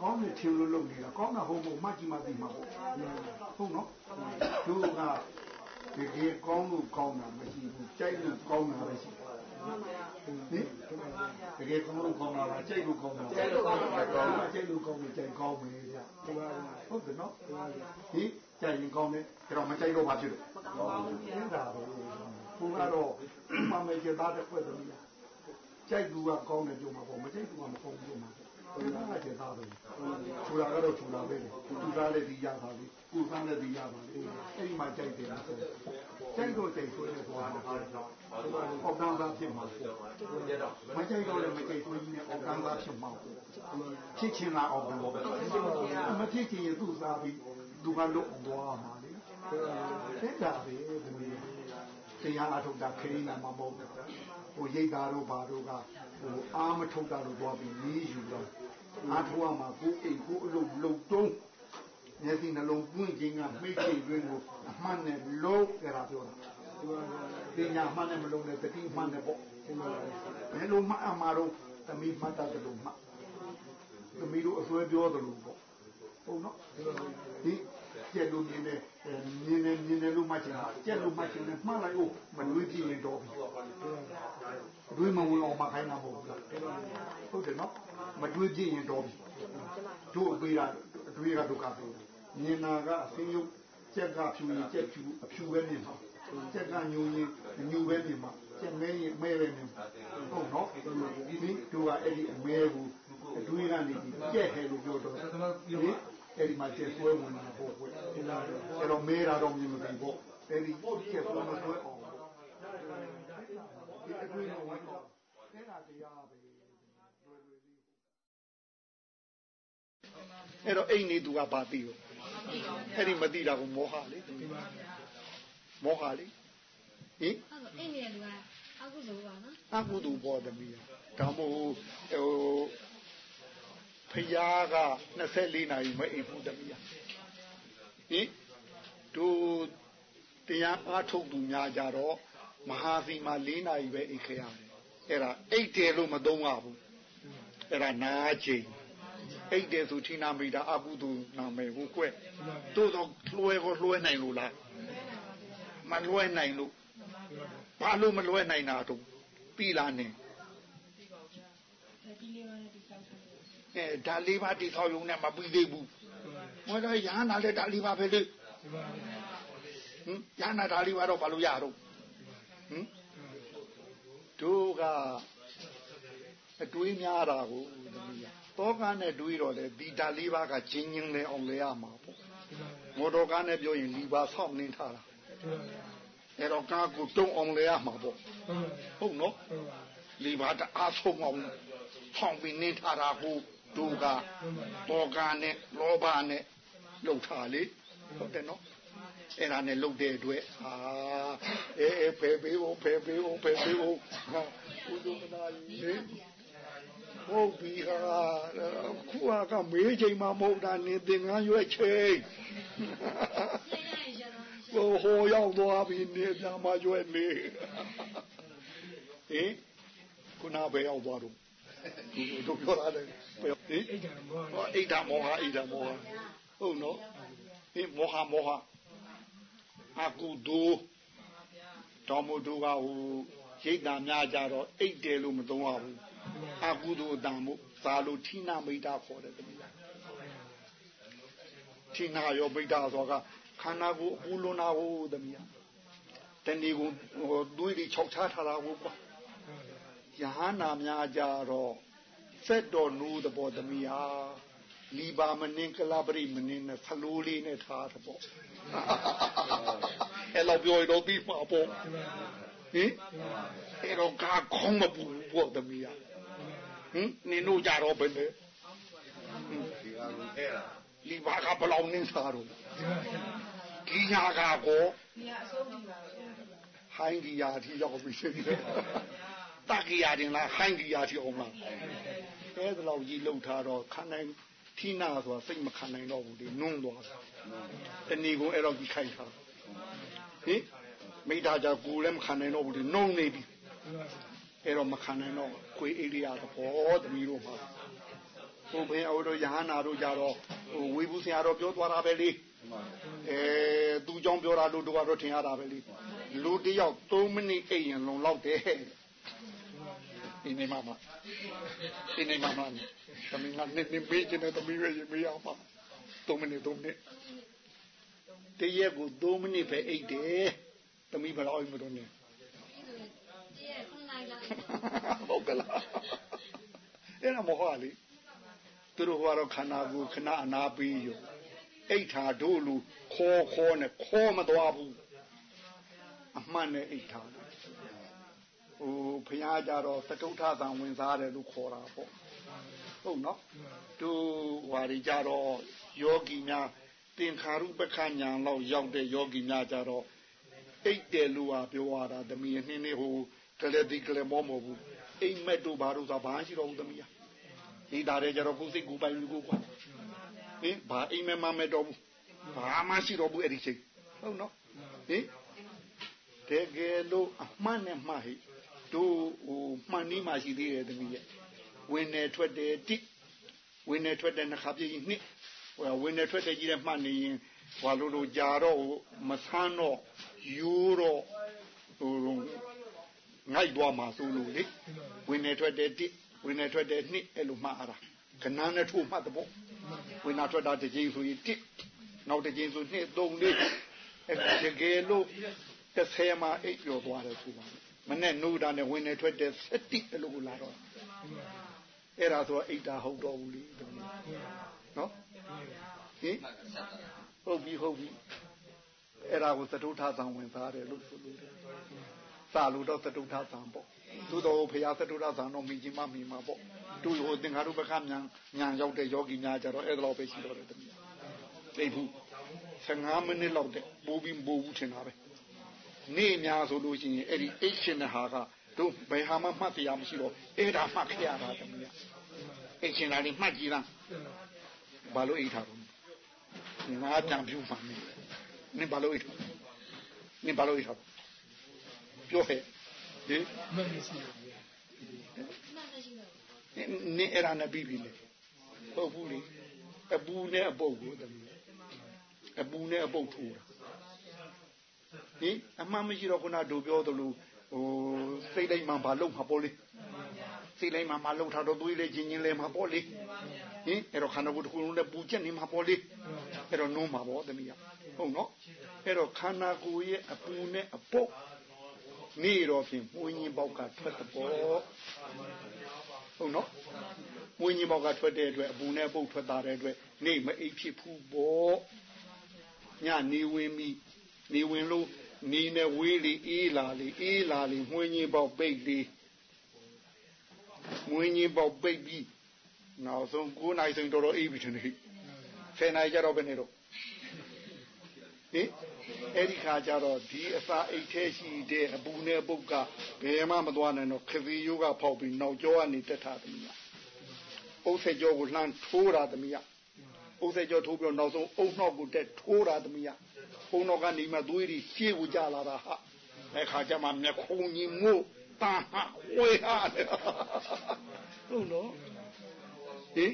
ကောင်းနေထင်လို့လုံးနေတာကောင်းတာဟုတ်မဟုတ်မှကြည့်မှသိမှာပေါ့ဟုတ်နော်တို့ကဒီကေကောင်းလို့ကောင်းတာမရှိဘူးကြိုက်လို့ကောင်းတာပဲရှိတယ် ဟင်တကယ်ကောင်းလို့ကောင်းတာလားကြိုက်လို့ကောင်းတာကြိုက်လို့ကောင်းတာကောင်းတာကြိုက်လို့ကောင်းလို့ကြိုက်ကောင်းမယ်ဗျဟုတ်တယ်နော်ဟင်ကြိုက်ရင်ကောင်းတယ်ဒါတော့မကြိုက်တော့ဘာဖြစ်လို့မကောင်းပါဘူးဗျာဟင်ဒါပဲဘုကတော့မမေကျသားတဲ့ဖွဲ့သမီးလားကြိုက်သူကကောင်းတယ်ကြုံမှာပေါ့မကြိုက်သူကမကောင်းဘူးကြုံမှာ ဘုရားကကျသားပဲထူတာကတော့ထူတာပဲထူတာလည်းဒီရပါလိကုသလည်းဒီရပါလိအဲ့ဒီမှာကြိုက်တယ်လားဆိုကြိုက်တော့ကြိုက်ဆိုတဲ့သွားတော့အောက်တန်းသားဖြစ်မှာပေါ့မကြိုက်တော့လည်းမကြိုက်ဆိုကြီးနဲ့အောက်တန်းသားဖြစ်မှာပေါ့ဖြစ်ချင်လားအောက်တန်းမဖြစ်ချင်ရင်သူ့စားပြီးသူကလွတ်အောင်သွားမှာလေတဲ့တာပဲဘုရားတရားအထုတ်တာခရီးနာမှာမဟုတ်ဘူးဟိုရိတ်သားတို့ဘာတို့ကဟို အာမထုတ်တာလို့ပြောပြီးနီးယူတော့အားထုတ်ရမှာကိုအိမ်ကိုအလုပ်လုပ်တုံးမျက်စိနှလုံးပွင့်ခြင်းကမိတ်ချိန်တွင်ကိုအမှန်နဲ့လုံးကြတာပြောတာပညာမှန်နဲ့မလုံးနဲ့တတိမှန်နဲ့ပေါ့ဘယ်လိုမှအမှားတော့သမီးမှတ်တတ်တယ်လို့မှသမီးတို့အစွဲပြောတယ်လို့ပေါ့ဟုတ်နော်ဒီ ကျက်လို့မြင်နေမြင်နေမြင်နေလို့မှချင်တာကျက်လို့မှချင်တယ်မှားလိုက်ဦးမတွေးကြည့်ရင်တော့ပြီတွေးမဝင်အောင်မခိုင်းတာမဟုတ်ဘူးလားဟုတ်တယ်နော်မတွေးကြည့်ရင်တော့ပြီတို့အပေးတာအတွေးကဒုက္ခပဲမြင်နာကအစင်းရုပ်ကျက်ကဖြူရင်ကျက်ဖြူအဖြူပဲမြင်မှာကျက်ကညူရင်ညူပဲမြင်မှာကျက်မဲရင်မဲပဲမြင်ဟုတ်နော်ဒီဒီတို့ကအဲ့ဒီအမဲကိုအတွေးကနေပြီးကျက်ဟဲလို့ပြောတော့ဒီ အဲ့ဒီမှာကျက်ဆွဲဝင်တာပေါ့ကွအဲ့တော့မဲတာတော့မြင်မသိပေါ့အဲ့ဒီကျက်ဆွဲမဆွဲအောင်ဒီအတွေးနဲ့ဝင်တော့အဲ့ဒါတရားပဲလွယ်လွယ်လေးအဲ့တော့အိမ်နေသူကဘာသိရောအဲ့ဒီမသိတာကိုမောဟလေမောဟလေဟင်ဟုတ်ကဲ့အိမ်နေလူကအကုသိုလ်ပါနော်အကုသိုလ်ပေါ်သမီးဒါမို့ဟို ဖယားက24နာရီမအိပ်ဘူးသမီးဟင်တို့တရားအားထုတ်သူများကြတော့မဟာစီမှာ4နာရီပဲအိပ်ခဲ့ရတယ်အဲ့ဒါအိတ်တယ်လို့မသုံးရဘူးအဲ့ဒါနာချိန်အိတ်တယ်ဆိုထိနာမိတာအကုသိုလ်နာမယ်ဟုတ်ကွတို့တော့လွှဲကိုလွှဲနိုင်လို့လားမလွှဲနိုင်လို့ဘာလို့မလွှဲနိုင်တာတော့ပြီလားနဲ့ အဲဒါလေးပါးတိဆောက်ရုံနဲ့မပြီးသေးဘူးဟောတော့ရဟန္တာလည်းဒါလေးပါပဲလေဟင်ရဟန္တာဒါလေးပါတော့ဘာလို့ရတော့ဟင်တို့ကအတွေးများတာကိုတောကနဲ့တွေးတော့လေဒီဒါလေးပါးကချင်းချင်းလဲအောင်လဲရမှာပေါ့မော်တော်ကားနဲ့ပြောရင်လီပါဆောက်နေထားတာအဲ့တော့ကားကိုတုံအောင်လဲရမှာပေါ့ဟုတ်နော်လီပါတအားဆုံးအောင်ဖောင်ပြီးနေထားတာကို တို့ကတောကနဲ့လောဘနဲ့လှုပ်ထားလေဟုတ်တယ်နော်အဲ့ဒါနဲ့လှုပ်တဲ့အတွက်ဟာအေးအေးဖယ်ပေးဖို့ဖယ်ပေးဖို့ဖယ်ပေးဖို့ဟာဥဒုမနာကြီးဟုတ်ပြီဟာခုကမေးချိန်မှမဟုတ်တာနေသင်္ကန်းရွက်ချိန်ဟိုဟိုရောက်သွားပြီနေပြမရွက်နေဟင်ခုနပဲရောက်သွားတော့တို့ပြောရတယ် ဟင်အိဒါမောဟအိဒါမောဟအိဒါမောဟဟုတ်နော်ဟင်မောဟမောဟအကုသိုလ်တော်မူသူကဟိုရိတ်တာများကြတော့အိတ်တယ်လို့မသုံးရဘူးအကုသိုလ်တန်မှုသာလို့ဌိနမိတ်တာခေါ်တယ်တမီးဌိနရောမိတ်တာဆိုတာခန္ဓာကိုယ်အပူလွန်တာဟုတ်တမီးတဏီကိုဟိုတွေးတွေခြောက်ချထားတာဟုတ်ကွာယဟနာများကြတော့ စက်တော်နူးတဘောတမီးဟာလီပါမနင်းကလာပရိမနင်းနဲ့ဖလိုးလေးနဲ့ထားတယ်ပေါ့အဲ့လိုပြောရတော့ပြီးပါပေါ့ဟင်အဲ့တော့ကာခေါင်းမပူပေါ့တမီးဟာဟင်နင်တို့ကြတော့ဘယ်လဲဒီကလူထဲလာလီပါကဘလောင်နင်းစားတော့ကြီးညာကကိုဒီကအစိုးကြီးပါပဲဟိုင်းကြီးယာတိရောက်ပြီရှင် တက္ကရာတင်လားဟိုင်းကရာတိအောင်လားအဲဒါလောက်ကြီးလုံထားတော့ခန္ဓာထိနာဆိုတာစိတ်မခံနိုင်တော့ဘူးဒီနုံသွားတာတဏီကုန်းအဲ့တော့ကြီးခိုက်တာဟင်မိသားကြကိုလည်းမခံနိုင်တော့ဘူးဒီနုံနေပြီအဲ့တော့မခံနိုင်တော့ကိုယ်အေရိယာသဘောသမီးတို့မှာဟိုဘင်းအော်တို့ယဟနာတို့ကြတော့ဟိုဝေဘူးဆရာတော်ပြောသွားတာပဲလေအဲသူကြောင့်ပြောတာလို့တို့ကတော့ထင်ရတာပဲလေလူတယောက်3မိနစ်အိပ်ရင်လုံလောက်တယ် ဒီနေမှာမှာဒီနေမှာမှာသမီးကနေနေပေးချင်တဲ့သမီးရဲ့မေးအောင်ပါ3မိနစ်3မိနစ်တရက်ကို3မိနစ်ပဲအိပ်တယ်သမီးဘယ်လောက်အိပ်မလို့နေဒီရခုနိုင်လားဟုတ်ကလားအဲ့ဒါမဟုတ်လေသူတို့ကတော့ခန္ဓာကိုယ်ခဏအနာပေးယူအိဋ္ဌာတို့လူခေါ်ခေါ်နဲ့ခေါ်မသွားဘူးအမှန်နဲ့အိဋ္ဌာ ဟိုဘုရားကြတော့သတုထသံဝင်စားတယ်လို့ခေါ်တာပေါ့ဟုတ်နော်သူဟွာတွေကြတော့ယောဂီများသင်္ခါရုပ္ပခညာလောက်ရောက်တဲ့ယောဂီများကြတော့အိတ်တယ်လို့ဟာပြောရတာသမီးနှင်းနေဟိုကလေးဒီကလေးမောမဟုတ်ဘူးအိမ်မက်တို့ဘာလို့သာဘာရှိတော့ဘူးသမီးဒီတာတဲ့ကြတော့ကိုစိတ်ကိုပိုင်လူကိုကွာဟင်ဘာအိမ်မက်မမဲ့တော့ဘူးဘာမှရှိတော့ဘူးအဲ့ဒီချိန်ဟုတ်နော်ဟင်တကယ်လို့အမှန်နဲ့မှဟိ တို့ဟိုမှန်နီးမှရှိသေးတယ်သမီးရဲ့ဝင်နေထွက်တယ်တိဝင်နေထွက်တယ်နှခါပြည့်နှစ်ဟိုဝင်နေထွက်တယ်ကြီးတဲ့မှတ်နေရင်ဘာလို့လို့ကြာတော့မဆန်းတော့ယူတော့ဟိုငိုက်သွားမှာစိုးလို့လေဝင်နေထွက်တယ်တိဝင်နေထွက်တယ်နှစ်အဲ့လိုမှတ် ara ကနန်းနဲ့ထိုးမှတ်တဲ့ပေါ့ဝိနာထွက်တာတစ်ကြိမ်ဆိုရင်တစ်နောက်တစ်ကြိမ်ဆိုနှစ်သုံးလေးအဲ့ဒါတကယ်လို့တစ်ဆယ်မှာအိပ်ပြောသွားတယ်ဆိုပါ မနဲ့နိုးတာနဲ့ဝင်နေထွက်တဲ့စက်တိအလိုလာတော့အဲ့ဒါဆိုအိတ်တာဟုတ်တော့ဘူးလေနော်ဟင်ဟုတ်ပြီဟုတ်ပြီအဲ့ဒါကိုသတုထသံဝင်သားတယ်လို့ဆိုလို့တယ်စာလို့တော့သတုထသံပေါ့သူတော်ဖရာသတုထသံတော့မိကြီးမမိမှာပေါ့သူဟိုသင်္ဃာရုပကမြန်ညာရောက်တဲ့ယောဂီများကြတော့အဲ့ဒါတော့ပဲရှိတော့တယ်တမီးသိဘူး15မိနစ်လောက်တဲ့ပိုးပြီးပိုးဘူးထင်တာပဲ နေ့များဆိုလို့ရှိရင်အဲ့ဒီအိတ်ရှင်တဲ့ဟာကတို့ဘယ်ဟာမှမှတ်တရားမရှိတော့အဲ့ဒါမှတ်ခဲ့ရတာတမီးအိတ်ရှင်လာလေးမှတ်ကြည့်လားဘာလို့အိတ်ထားတော့ငါပြန်ပြူမှနေနင်ဘာလို့အိတ်ထားနင်ဘာလို့အိတ်ထားပြောဟဲ့ဟင်မမစီရဘူးမှန်မရှိတော့နင်အဲ့ဒါနဲ့ပြီးပြီလေဟုတ်ဘူးလေအပူနဲ့အပုတ်ကိုတမီးအပူနဲ့အပုတ်ထိုးတာ ဟင်အမှန်မရှိတော့ခုနတို့ပြောသလိုဟိုစိတ်လိုက်မှဘာလုံးမှာပေါ့လေစိတ်လိုက်မှမလုံးထားတော့သွေးလေးချင်းချင်းလေးမှာပေါ့လေဟင်အဲ့တော့ခန္ဓာကိုယ်တစ်ခုလုံးနဲ့ပူချက်နေမှာပေါ့လေအဲ့တော့နုံးမှာပေါ့တမီးဟုတ်နော်အဲ့တော့ခန္ဓာကိုယ်ရဲ့အပူနဲ့အပုတ်နေတော့ဖြင့်မွေးရင်ပေါက်ကထွက်တဲ့ပေါ့ဟုတ်နော်မွေးရင်ပေါက်ကထွက်တဲ့အတွက်အပူနဲ့အပုတ်ထွက်တာတဲ့အတွက်နေမအိပ်ဖြစ်ဘူးပေါ့ညနေဝင်ပြီး နေဝင်လို့နေနဲ့ဝေးလေအေးလာလေအေးလာလေမွေးရင်ပေါက်ပိတ်လေမွေးရင်ပေါက်ပိတ်ပြီးနောက်ဆုံး9နိုင်ဆိုရင်တော်တော်အေးပြီထင်တယ်10နိုင်ကြတော့ဘယ်နေတော့ဟင်အဲ့ဒီခါကျတော့ဒီအစာအိတ်ထဲရှိတဲ့အပူနဲ့ပုတ်ကဘယ်မှမသွားနိုင်တော့ခသီယိုးကဖောက်ပြီးနောက်ကျောကနေတက်ထားသမီးအုပ်ဆက်ကျောကိုလှမ်းထိုးတာသမီးအုပ်ဆက်ကျောထိုးပြီးနောက်ဆုံးအုံနောက်ကိုတက်ထိုးတာသမီးအုံ နောက်ကနေမှသွေးတွေရှေ့ကိုကြလာတာဟာအဲ့ခါကျမှမျက်ခုံကြီးမို့တာဟာဝေးဟာဟုတ်နော်ဟင်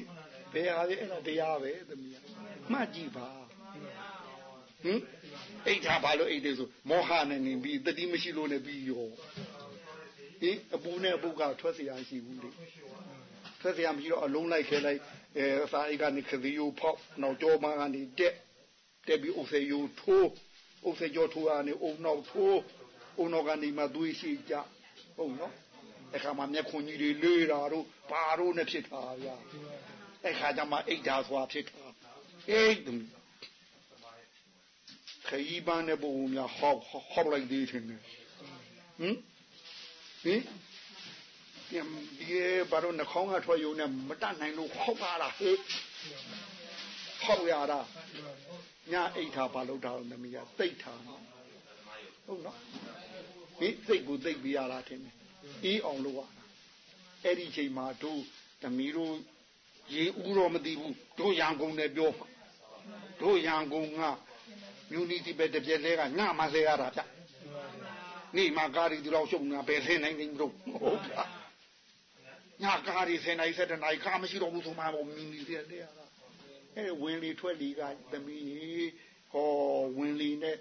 ဘယ်ဟာလဲအဲ့ဒါတရားပဲသမီးမှတ်ကြည့်ပါဟင်အိတ်ထားပါလို့အိတ်တယ်ဆိုမောဟနဲ့နေပြီးတတိမရှိလို့လည်းပြီးရောဟင်အပူနဲ့အပုကထွက်เสียရှိဘူးလေထွက်เสียမရှိတော့အလုံးလိုက်ခဲလိုက်အဲအစာအိတ်ကနေခသီယိုဖောက်နောက်ကြောမကနေတက် တက်ပြီးအုပ်စေယိုထိုးအုပ်စေကြောထိုးရနေအုံနောက်ထိုးအုံနောက်ကနေမှသွေးရှိကြဟုတ်နော်အခါမှာမျက်ခွန်ကြီးတွေလေးတာတို့ဘာတို့နဲ့ဖြစ်တာဗျာအခါကျမှအိတ်ဓာဆိုတာဖြစ်တာအိတ်ခရီးပန်းတဲ့ပုံများဟောက်ဟောက်လိုက်သေးတယ်ဟင်ဟင်ပြန်ဒီဘာလို့နှခေါင်းကထွက်ရုံနဲ့မတတ်နိုင်လို့ဟောက်ပါလားဟဲ့ ဟောက်ရတာညအိတ်ထားဘာလို့ထားလို့နမီးကသိတ်ထားနော်ဟုတ်နော်ဟင်သိတ်ကိုသိတ်ပြရတာထင်တယ်အေးအောင်လို့ရတာအဲ့ဒီချိန်မှာတို့တမီးတို့ရေဥတော့မသိဘူးတို့ရန်ကုန်နဲ့ပြောမှာတို့ရန်ကုန်ကမြူနီတီပဲတပြက်လဲကညမလဲရတာဗျနေမှာကားရီဒီတော့ရှုံနေတာပဲဆင်းနိုင်နေတို့ဟုတ်ဗျညကားရီဆင်းနိုင်ဆက်တဲ့နိုင်ကားမရှိတော့ဘူးဆိုမှမမြူနီတီလဲရတာ အဲဝင်လီထွက်လီကသမီးဟောဝင်လီနဲ့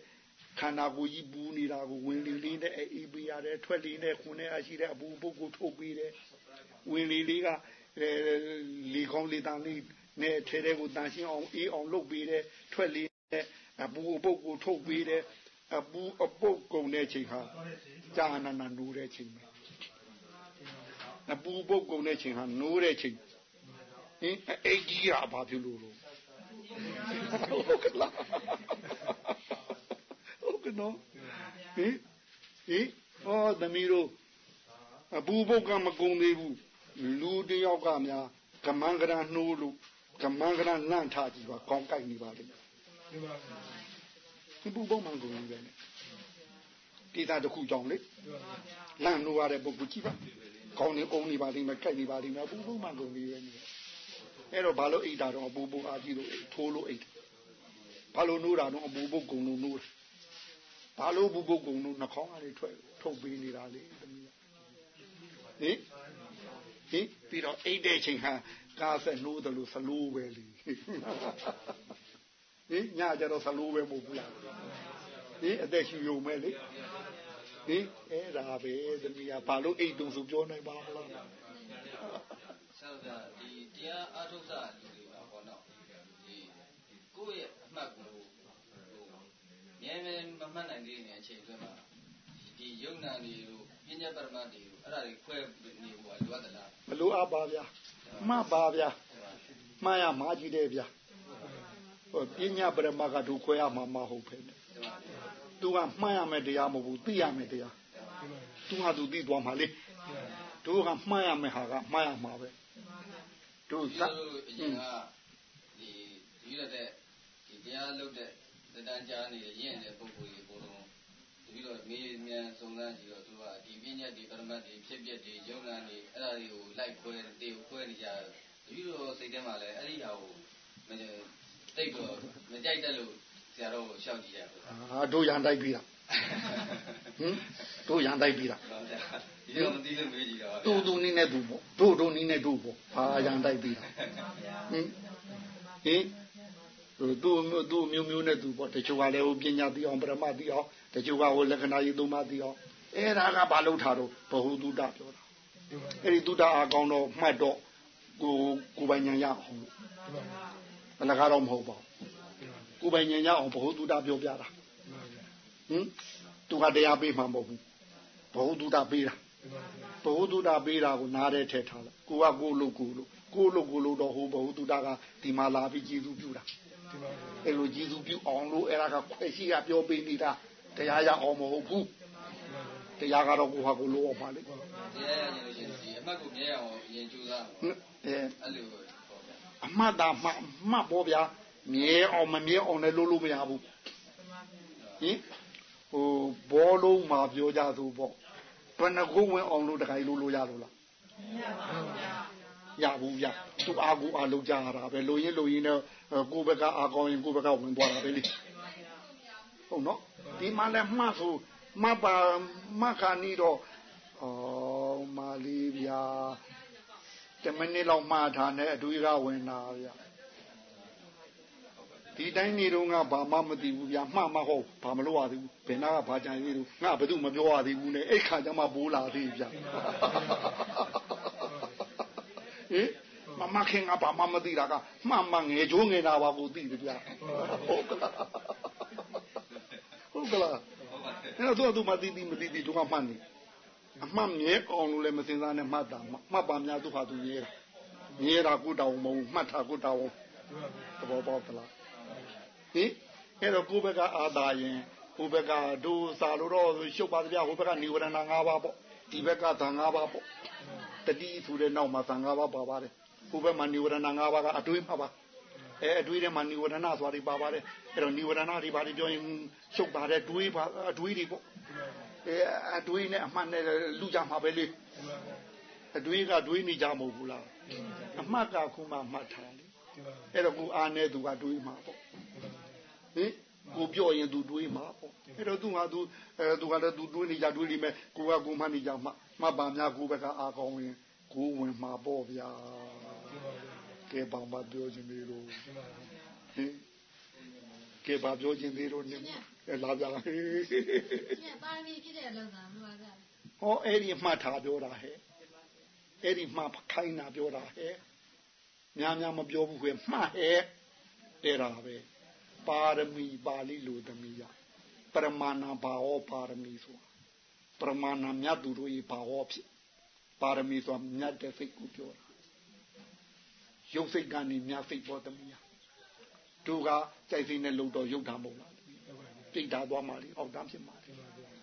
ခန္ဓာကိုယ်ကြီးပူနေတာကိုဝင်လီလေးနဲ့အေးပေးရတယ်ထွက်လီနဲ့ခွန်းနဲ့အရှိတဲ့အပူပုတ်ကိုထုတ်ပေးတယ်ဝင်လီလေးကအဲလီကောင်းလီတန်လေးနဲ့ထဲထဲကိုတန်ရှင်းအောင်အေးအောင်လုပ်ပေးတယ်ထွက်လီနဲ့အပူအပုတ်ကိုထုတ်ပေးတယ်အပူအပုတ်ကုန်တဲ့ချိန်ဟာကြာနာနာနိုးတဲ့ချိန်ပဲအပူပုတ်ကုန်တဲ့ချိန်ဟာနိုးတဲ့ချိန်ဟင်အိတ်ကြီးကဘာဖြစ်လို့လို့ ဟုတ်ကလားဟုတ်ကနော်ဟင်ဟင်ဟောသမီးတို့အပူပုတ်ကမကုန်သေးဘူးလူတယောက်ကများကမန်ကရနှိုးလို့ကမန်ကရလန့်ထားကြည့်ပါကောင်းကြိုက်နေပါလိမ့်မယ်ဒီပါဒီပူပုံမှန်ကုန်ပြီပဲနဲ့ဟကိစ္စတစ်ခုကြောင့်လေလန့်လို့ရတဲ့ပုဂ္ဂိုလ်ကြည့်ပါကောင်းနေအောင်နေပါလိမ့်မယ်ကြိုက်နေပါလိမ့်မယ်ဘူးဘူးမှကုန်နေရဲ့ အဲ့တော့ဘာလို့အိတ်တာတော့အပူပူအားကြီးလို့ထိုးလို့အိတ်ဘာလို့နိုးတာတော့အပူပုတ်ကုံလို့နိုးတယ်ဘာလို့ဘူးပုတ်ကုံလို့နှာခေါင်းကနေထွက်ထုတ်ပေးနေတာလေသမီးဟင်ဟင်ပြီးတော့အိတ်တဲ့ချိန်ဟာကားဆက်နိုးတယ်လို့ဆလိုးပဲလေဟင်ညကြတော့ဆလိုးပဲမဟုတ်ဘူးလားဟင်အသက်ရှူယုံမဲ့လေဟင်အဲ့ဒါပဲသမီးကဘာလို့အိတ်တုံဆိုပြောနိုင်ပါမလားဆောက်ကဒီ တရားအထုတ်စာလူတွေပါဘောနော်ဒီကိုယ့်ရဲ့အမှတ်ကိုမြဲမြဲမမှတ်နိုင်သေးတဲ့အချိန်အတွင်းမှာဒီယုံနာတွေတို့ပညာပရမတ်တွေတို့အဲ့ဒါတွေခွဲနေဖို့လိုအပ်သလားမလိုအပ်ပါဗျာမှတ်ပါဗျာမှားရမှားကြည့်တယ်ဗျာဟိုပညာပရမတ်ကတို့ခွဲရမှာမဟုတ်ဖ ೇನೆ သူကမှတ်ရမယ်တရားမဟုတ်ဘူးသိရမယ်တရားသူကသူသိသွားမှာလေတို့ကမှတ်ရမယ်ဟာကမှတ်ရမှာပဲ တို့သတ်အရင်ကဒီဒီရတဲ့ဒီတရားလုပ်တဲ့တန်ကြားနေတဲ့ရင့်တဲ့ပုဂ္ဂိုလ်တွေဘုံလုံးပြီးတော့မေးမြန်စုံစမ်းကြည့်တော့သူကဒီပညာတွေပရမတ်တွေဖြစ်ပျက်တွေယုံနာတွေအဲ့ဒါတွေကိုလိုက်ခွဲတေကိုခွဲနေကြတယ်ပြီးတော့စိတ်ထဲမှာလည်းအဲ့ဒီဟာကိုမတိတ်တော့မကြိုက်တဲ့လို့ဆရာတော်ကိုရှောက်ကြည့်ရပါအာတို့ရန်တိုက်ပြီးတာ ဟင်တို့ရန်တိုက်ပြီးတာဒီတော့မသိလို့မေးကြည့်တော့တူတူနည်းနဲ့တူပေါ့တို့တို့နည်းနဲ့တို့ပေါ့ဘာရန်တိုက်ပြီးတာဟင်ဟင်သူသူမျိုးမျိုးနဲ့သူပေါ့တချို့ကလည်းဟိုပညာသိအောင်ပရမသိအောင်တချို့ကဟိုလက္ခဏာရေးသုံးပါသိအောင်အဲ့ဒါကဘာလို့ထားတော့ဘ ഹു တုဒ္ဒပြောတာအဲ့ဒီတုဒ္ဒအာကောင်းတော့မှတ်တော့ကိုကိုပိုင်ညာရအောင်ဘယ်လကားတော့မဟုတ်ပါဘူးကိုပိုင်ညာရအောင်ဘ ഹു တုဒ္ဒပြောပြတာ ဟင်သူကတရားပေးမှာမဟုတ်ဘူးဘဝတုဒ္ဒပေးတာဘဝတုဒ္ဒပေးတာကိုနားထဲထည့်ထားလိုက်ကိုကကိုလို့ကိုလို့ကိုလို့ကိုလို့တော့ဟိုဘဝတုဒ္ဒကဒီမှာလာပြီးကျေစုပြုတာအဲ့လိုကျေစုပြုအောင်လို့အဲ့ဒါကခွဲရှိကပြောပေးနေတာတရားရအောင်မဟုတ်ဘူးတရားကတော့ကိုဟာကိုလို့အောင်ပါလေတရားရရင်လို့ရှင်ဒီအမှတ်ကိုမြဲအောင်ရင်ကျူးသားအဲအဲ့လိုအမှတ်တာမှမှတ်ပေါ့ဗျာမြဲအောင်မမြဲအောင်လည်းလို့လို့မရဘူးဟင် ဟိုဘောလုံးမှာပြောကြသူပေါ့ဘယ်နှကုန်းဝင်အောင်လို့တခါလို့လို့ရလို့လားမရပါဘူးဗျာရဘူးဗျသူအားကိုအားလုံးကြရတာပဲလိုရင်းလိုရင်းတော့ကိုဘက်ကအားကောင်းရင်ကိုဘက်ကဝင်သွားတာပဲလေဟုတ်နော်ဒီမှာလည်းမှတ်ဆိုမှတ်ပါမှတ်ခါနီးတော့အော်မာလီဗျာတမနစ်လောက်မှားထားနဲ့အတူရဝင်တာဗျ ဒီတိုင်းနေတော့ငါဘာမှမသိဘူးဗျာမှမဟုတ်ဘာမလို့ရသေးဘူးဘယ်နာကဘာကြံသေးလို့ငါဘယ်သူမပြောရသေးဘူးနဲ့အဲ့ခါကျမှဘိုးလာသေးဗျာဟင်မမခင်ကဘာမှမသိတာကမှန်မှငယ်ချိုးငယ်တာပါကိုသိတယ်ဗျာဟုတ်ကလားဟုတ်ကလားအဲ့တော့သူကသူမသိသိမသိသိသူကမှတ်နေအမှတ်မြဲအောင်လို့လည်းမစင်စားနဲ့မှတ်တာမှတ်ပါများသူဟာသူမြဲတာမြဲတာကိုတောင်းမဟုတ်မှတ်တာကိုတောင်းသဘောပေါက်သလား ဟင်အဲ့တော့ကိုဘက်ကအာသာရင်ကိုဘက်ကဒုစာလို့တော့ရှုပ်ပါကြဟိုဘက်ကနိဝရဏ၅ပါးပေါ့ဒီဘက်ကသံ၅ပါးပေါ့တတိဆိုတဲ့နောက်မှာသံဃာပါပါပါတယ်ဟိုဘက်မှာနိဝရဏ၅ပါးကအတွေးမှာပါအဲအတွေးထဲမှာနိဝရဏဆိုတာတွေပါပါတယ်အဲ့တော့နိဝရဏတွေပါတွေပြောရင်ရှုပ်ပါတယ်တွေးပါအတွေးတွေပေါ့အဲအတွေးနဲ့အမှတ်နဲ့လူကြမှာပဲလေအတွေးကတွေးနေကြမဟုတ်ဘူးလားအမှတ်ကခုမှမှတ်ထားလေအဲ့တော့ကိုအားနေသူကတွေးမှာပေါ့ ဟင်ကိုပြောရင်သူတွေးမှာပေါ့အဲ့တော့သူကသူအဲသူကလည်းသူတွေးနေကြတွေးလိမ့်မယ်ကိုကကိုမှနေကြမှာမှတ်ပါများကိုဘက်ကအာကောင်းရင်ကိုဝင်မှာပေါ့ဗျာကဲဘာမှပြောခြင်းသေးလို့ဟင်ကဲဘာပြောခြင်းသေးလို့နေလာကြလားဟင်ပါမီဖြစ်တဲ့အလုံးသာမလို့ပါဟောအဲ့ဒီမှတ်ထားပြောတာဟဲ့အဲ့ဒီမှခိုင်းတာပြောတာဟဲ့များများမပြောဘူးခွေမှတ်ဟဲ့တဲ့တာပဲ ပါရမီပါဠိလိုသမီးရပရမဏဘာဝပါရမီဆိုပရမဏမြတ်သူတို့ဤဘာဝဖြစ်ပါရမီဆိုတာမြတ်တဲ့စိတ်ကိုပြောတာရုပ်စိတ်ကနေမြတ်စိတ်ပေါ်သမီးရသူကကြိုက်စိတ်နဲ့လုံတော့ရုပ်တာမဟုတ်လားပြိတ်တာသွားမှလေအောက်တန်းဖြစ်မှလေ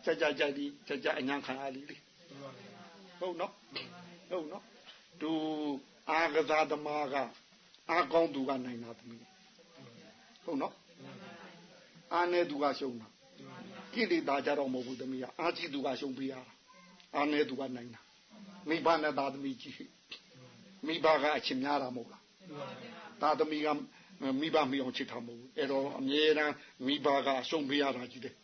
ကြကြကြဒီကြကြအညာခံရလိလေဟုတ်နော်ဟုတ်နော်သူအာကစားသမားကအာကောင်းသူကနိုင်တာသမီးဟုတ်နော် အာနေသူကရှုံးတာကိလေသာကြတော့မဟုတ်ဘူးသမီးကအာကြီးသူကရှုံးပေးရတာအာနေသူကနိုင်တာမိဘနဲ့သားသမီးကြီးမိဘကအချင်းများတာမဟုတ်လားသားသမီးကမိဘမိအောင်ချစ်တာမဟုတ်ဘူးအဲ့တော့အမြဲတမ်းမိဘကရှုံးပေးရတာကြီးတယ်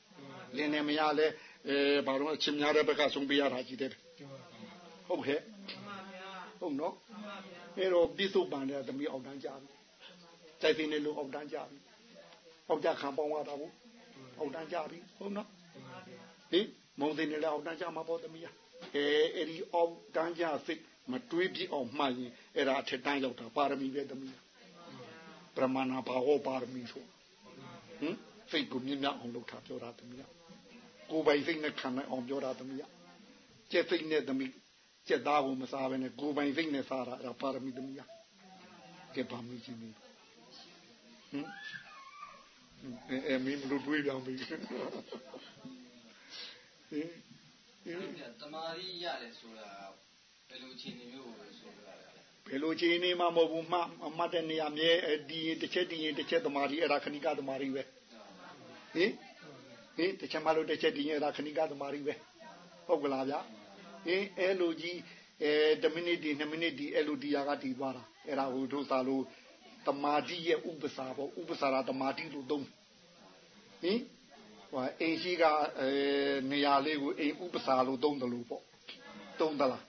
လင်းနေမရလဲအဲဘာလို့အချင်းများတဲ့ဘက်ကရှုံးပေးရတာကြီးတယ်ဟုတ်ကဲ့ဟုတ်နော်အဲ့တော့ပြစ္ဆုတ်ပန်တဲ့သမီးအောက်တန်းကြပြီတိုက်သိနေလို့အောက်တန်းကြပြီ အောက်ကြခံပေါင်းရတာဘူးအောက်တန်းကြပြီဟုတ်နော်ဟင်မုံသိနေလဲအောက်တန်းကြမှာပေါ့သမီးအဲအဲ့ဒီအောက်တန်းကြစိတ်မတွေးပြအောင်မှတ်ရင်အဲ့ဒါအထက်တန်းရောက်တာပါရမီပဲသမီးပရမဏဘာဝပါရမီဆိုဟင်စိတ်ကိုမြင့်မြတ်အောင်လုပ်တာပြောတာသမီးကိုယ်ပိုင်စိတ်နဲ့ခံနိုင်အောင်ပြောတာသမီးကျက်စိတ်နဲ့သမီးကျက်သားကိုမစားဘဲနဲ့ကိုယ်ပိုင်စိတ်နဲ့စားတာအဲ့ဒါပါရမီသမီးကဲပါမီကြီးမီဟင် အဲအဲမင်းမလို့တွေးပြောင်းပြီဟင်ဟင်တမာရီရတယ်ဆိုတာဘယ်လိုအခြေအနေမျိုးကိုဆိုတာလဲဘယ်လိုချိန်နေမှမဟုတ်ဘူးမှအမှတ်တဲ့နေရာမြဲဒီရင်တစ်ချက်ဒီရင်တစ်ချက်သမာဓိအဲ့ဒါခဏိကသမာဓိပဲဟင်ဟင်တစ်ချက်မှလို့တစ်ချက်ဒီရင်အဲ့ဒါခဏိကသမာဓိပဲဟုတ်ကလားဗျာဟင်အဲ့လိုကြီးအဲ10မိနစ်ဒီ2မိနစ်ဒီအဲ့လိုဒီယာကတည်သွားတာအဲ့ဒါဟိုတို့သာလို့ သမာဓိရဲ့ဥပစာပေါ့ဥပစာရာသမာဓိလို့သုံးဟင်ဟိုအိမ်ရှိကအဲနေရာလေးကိုအိမ်ဥပစာလို့သုံးတယ်လို့ပေါ့သုံးသလား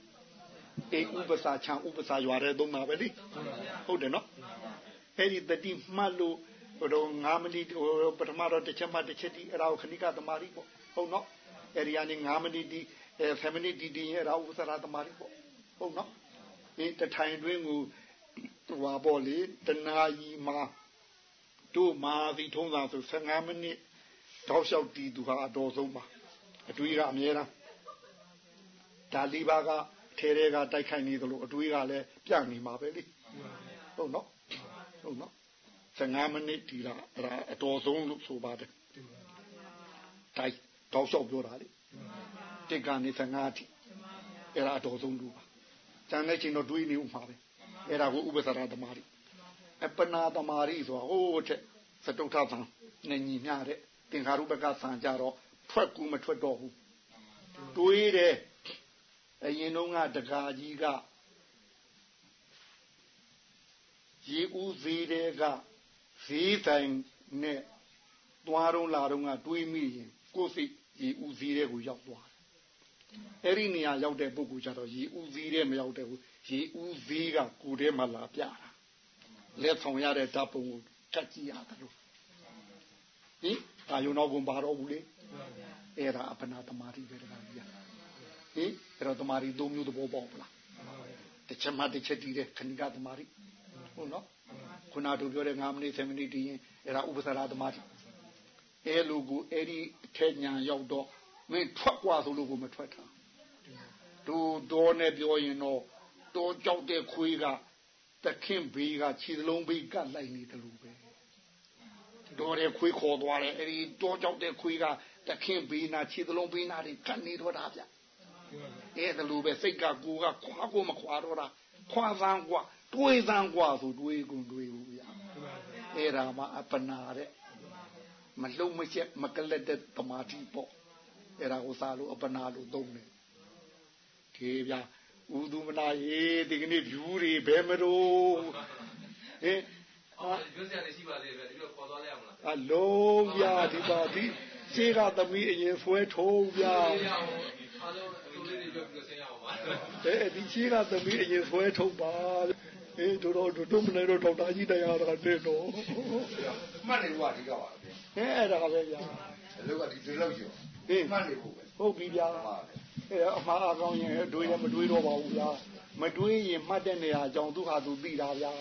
အိမ်ဥပစာချံဥပစာရွာတဲ့သုံးတာပဲလေဟုတ်တယ်နော်အဲ့ဒီတတိမှတ်လို့ဟိုတော့9မိနစ်ဟိုပထမတော့တစ်ချက်မှတစ်ချက်ဒီအဲ့ဒါကိုခဏိကသမာဓိပေါ့ဟုတ်နော်အဲ့ဒီကနေ9မိနစ်ဒီအဲ7မိနစ်ဒီဒီအဲ့ဒါဥပစာရာသမာဓိပေါ့ဟုတ်နော်ဒီတထိုင်တွင်းကို ဟိုပါပေါ့လေတနာကြီးမှာတို့မာသီထုံးတာဆို15မိနစ်တောက်လျှောက်တီးသူဟာအတော်ဆုံးပါအတွေးကအများလားဒါလီပါကထဲထဲကတိုက်ခိုက်နေသလိုအတွေးကလည်းပြန့်နေမှာပဲလေဟုတ်နော်ဟုတ်နော်15မိနစ်တီးတာအဲ့ဒါအတော်ဆုံးလို့ဆိုပါတယ်တိုက်တောက်လျှောက်ပြောတာလေတစ်ကနေ15အထိအဲ့ဒါအတော်ဆုံးလို့ပါကျန်တဲ့ချိန်တော့တွေးနေဦးမှာပဲ အဲ့ဒါကိုဥပ္ပစရသမာဓိအပနာသမာဓိဆိုတာဟိုးတဲ့စတုထသံနေညီမျှတဲ့သင်္ခါရုပကသံကြတော့ထွက်ကူမထွက်တော့ဘူးတွေးတယ်အရင်တုန်းကတကာကြီးကရေဦးဈေးတွေကဈေးတိုင်နဲ့သွားတော့လာတော့ကတွေးမိရင်ကိုယ်စိတ်ရေဦးဈေးတွေကိုရောက်သွားတယ်အဲ့ဒီနေရာရောက်တဲ့ပုဂ္ဂိုလ်ကြတော့ရေဦးဈေးတွေမရောက်တဲ့ဘူး ရေဦးသေးကကိုယ်ထဲမှာလာပြတာလက်ဆောင်ရတဲ့ဓာတ်ပုံကိုထက်ကြည့်ရတယ်လို့ဟင်ဒါယုံတော့ဘုံပါတော့ဘူးလေအဲ့ဒါအပနာသမာဓိပဲတကားကြီးဟင်အဲ့တော့သမာဓိ၃မျိုးသဘောပေါက်ပလားတစ်ချက်မှတစ်ချက်တည်တဲ့ခဏိကသမာဓိဟုတ်နော်ခုနတို့ပြောတဲ့9မိနစ်10မိနစ်တည်ရင်အဲ့ဒါဥပ္ပစရာသမာဓိအဲ့လိုကိုအဲ့ဒီထဲညာရောက်တော့မင်းထွက်กว่าဆိုလို့ကိုမထွက်တာတို့တော်နဲ့ပြောရင်တော့ တော်ကြောက်တဲ့ခွေးကတခင်ဘေးကခြေလုံးဘေးကလိုက်နေတယ်လို့ပဲတော်တဲ့ခွေးခေါ်သွားတယ်အဲ့ဒီတော်ကြောက်တဲ့ခွေးကတခင်ဘေးနာခြေလုံးဘေးနာတွေကတ်နေတော့တာဗျအဲ့ဒါလိုပဲစိတ်ကကိုကခွာကိုမခွာတော့တာခွာသန်းกว่าတွေးသန်းกว่าဆိုတွေးကုန်တွေးဘူးဗျအဲ့ဒါမှအပနာတဲ့မလုံးမချက်မကလက်တဲ့တမာတိပေါ့အဲ့ဒါကိုစားလို့အပနာလို့သုံးတယ်ဒီဗျ ဥဒုမနာရေဒီကနေ့ဖြူတွေဘယ်မလို့ဟင်အော်ပြောစရာလည်းရှိပါသေးတယ်ဒီလိုခေါ်သွားလိုက်အောင်လားအလုံးပြဒီပါဒီရှေးကသမီးအရင်ဆွဲထုံးပြအားလုံးအတူလေးတွေပြောပြီးတော့ဆင်းရအောင်ပါအဲဒီရှေးကသမီးအရင်ဆွဲထုံးပါအေးတို့တော့တို့မနေတော့ဒေါက်တာကြီးတရားတော်တဲ့တော့မှတ်နေဖို့အဓိကပါပဲဟဲ့အဲ့ဒါပဲဗျာအလုပ်ကဒီဒီလောက်ကျော်ဟေးမှတ်နေဖို့ပဲဟုတ်ပြီဗျာဟုတ်ပါပဲ အဲအမှားအကောင်းရင်တွေးလည်းမတွေးတော့ပါဘူးဗျာမတွေးရင်မှတ်တဲ့နေရာအကြောင်းသူဟာသူသိတာဗျာ